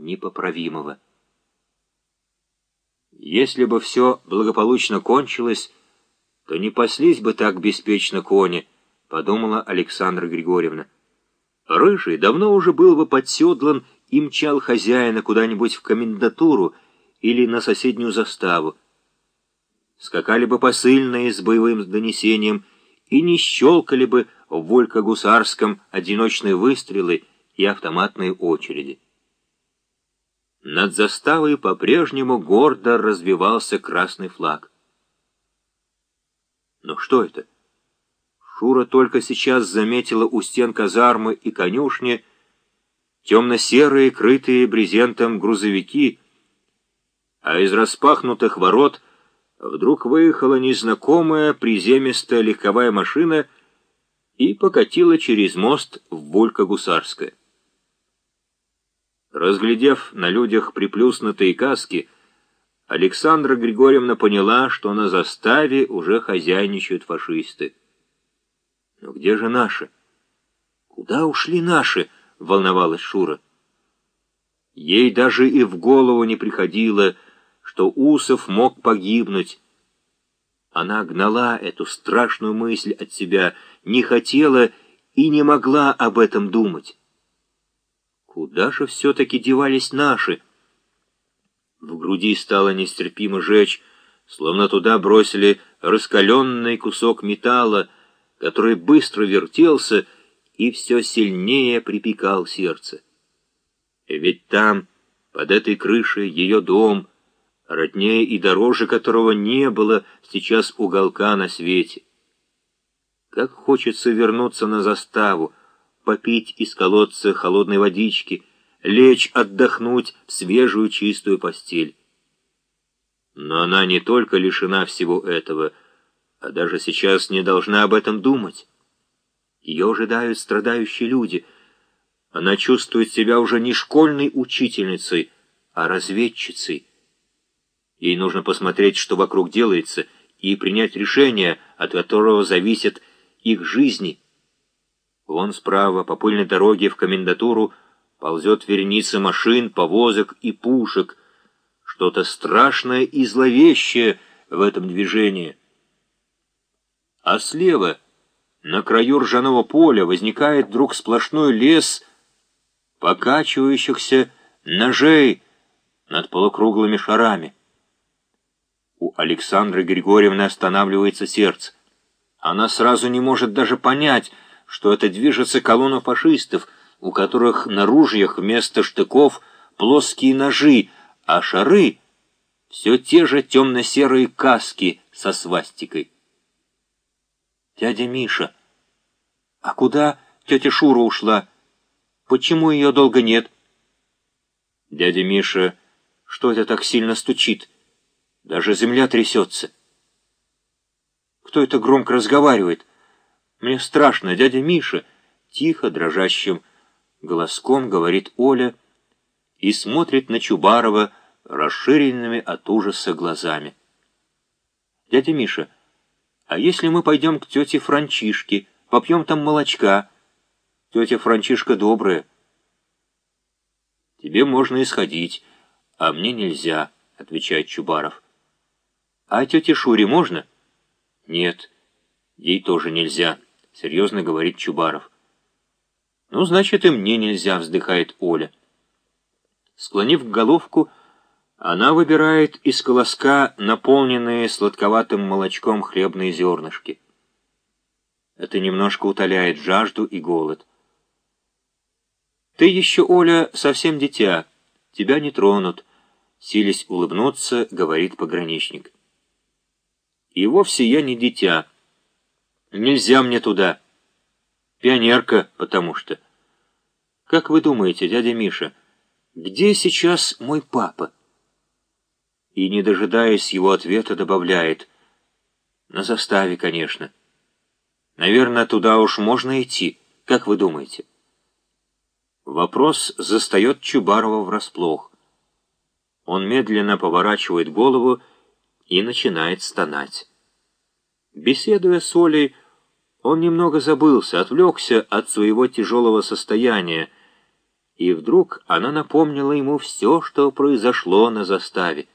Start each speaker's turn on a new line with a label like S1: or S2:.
S1: непоправимого. Если бы все благополучно кончилось, то не паслись бы так беспечно кони, подумала Александра Григорьевна. Рыжий давно уже был бы подседлан и мчал хозяина куда-нибудь в комендатуру или на соседнюю заставу. Скакали бы посыльные с боевым донесением и не щелкали бы в Волька-Гусарском одиночные выстрелы и автоматные очереди. Над заставой по-прежнему гордо развивался красный флаг. Но что это? Шура только сейчас заметила у стен казармы и конюшни темно-серые, крытые брезентом грузовики, а из распахнутых ворот вдруг выехала незнакомая приземистая легковая машина и покатила через мост в Волька-Гусарское. Разглядев на людях приплюснутые каски, Александра Григорьевна поняла, что на заставе уже хозяйничают фашисты. Но где же наши? Куда ушли наши? Волновалась Шура. Ей даже и в голову не приходило, что Усов мог погибнуть. Она гнала эту страшную мысль от себя, не хотела и не могла об этом думать. Куда же все-таки девались наши? В груди стало нестерпимо жечь, словно туда бросили раскаленный кусок металла, который быстро вертелся и все сильнее припекал сердце. Ведь там, под этой крышей, ее дом, роднее и дороже которого не было сейчас уголка на свете. Как хочется вернуться на заставу, попить из колодца холодной водички, лечь отдохнуть в свежую чистую постель. Но она не только лишена всего этого, а даже сейчас не должна об этом думать. Ее ожидают страдающие люди. Она чувствует себя уже не школьной учительницей, а разведчицей. Ей нужно посмотреть, что вокруг делается, и принять решение, от которого зависят их жизни — Вон справа, по пыльной дороге в комендатуру, ползет вереница машин, повозок и пушек. Что-то страшное и зловещее в этом движении. А слева, на краю ржаного поля, возникает вдруг сплошной лес покачивающихся ножей над полукруглыми шарами. У Александры Григорьевны останавливается сердце. Она сразу не может даже понять, что это движется колонна фашистов, у которых на ружьях вместо штыков плоские ножи, а шары — все те же темно-серые каски со свастикой. «Дядя Миша, а куда тетя Шура ушла? Почему ее долго нет?» «Дядя Миша, что это так сильно стучит? Даже земля трясется». «Кто это громко разговаривает?» «Мне страшно, дядя Миша!» Тихо, дрожащим голоском говорит Оля и смотрит на Чубарова расширенными от ужаса глазами. «Дядя Миша, а если мы пойдем к тете Франчишке, попьем там молочка? Тетя Франчишка добрая». «Тебе можно исходить, а мне нельзя», — отвечает Чубаров. «А тете Шуре можно?» «Нет, ей тоже нельзя». — серьезно говорит Чубаров. «Ну, значит, и мне нельзя», — вздыхает Оля. Склонив головку, она выбирает из колоска наполненные сладковатым молочком хлебные зернышки. Это немножко утоляет жажду и голод. «Ты еще, Оля, совсем дитя. Тебя не тронут», — силясь улыбнуться, говорит пограничник. «И вовсе я не дитя». Нельзя мне туда. Пионерка, потому что. Как вы думаете, дядя Миша, где сейчас мой папа? И, не дожидаясь его ответа, добавляет. На заставе, конечно. Наверное, туда уж можно идти. Как вы думаете? Вопрос застает Чубарова врасплох. Он медленно поворачивает голову и начинает стонать. Беседуя с Олей, он немного забылся, отвлекся от своего тяжелого состояния И вдруг она напомнила ему все, что произошло на заставе.